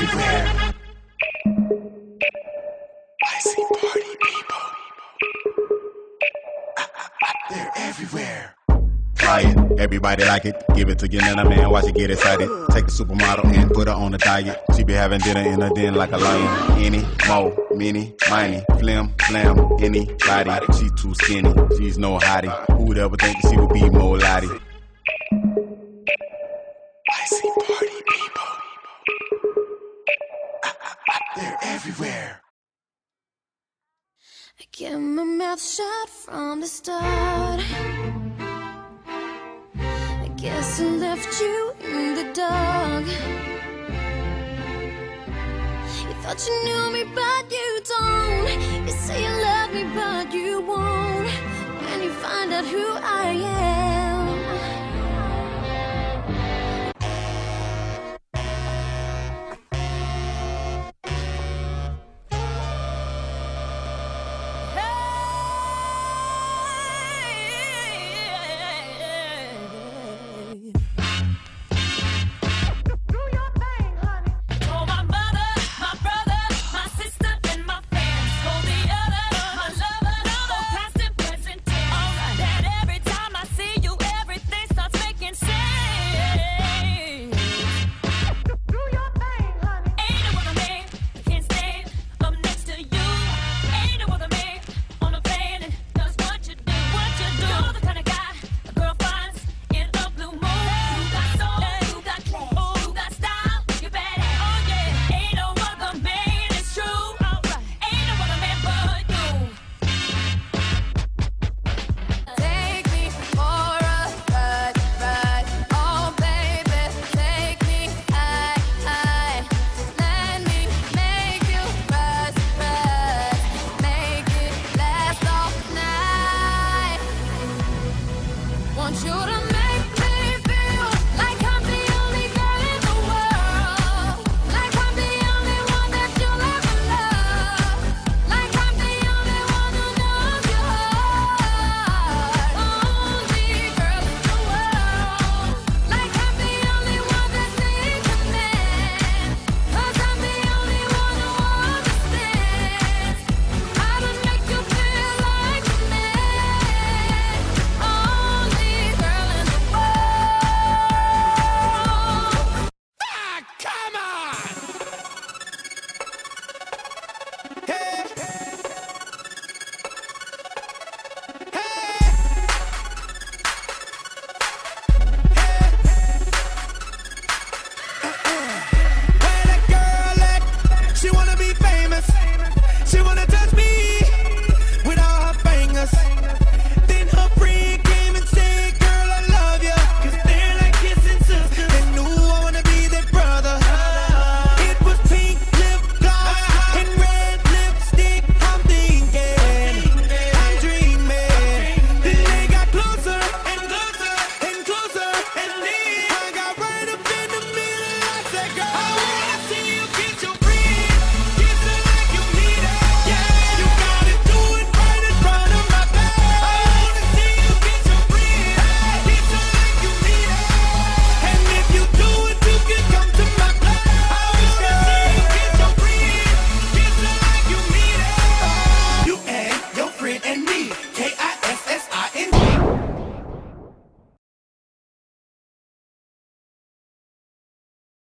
everywhere. I see party people. They're everywhere. Try it, everybody like it. Give it to your nana man, watch it get excited. Take the supermodel and put her on a diet. She be having dinner in her den like a lion. Any, mo, mini, miny, flim, flam, anybody. She too skinny, she's no hottie. Who'd ever think she would be more lottie? I see everywhere. I kept my mouth shut from the start. I guess I left you in the dark. You thought you knew me, but you don't. You say you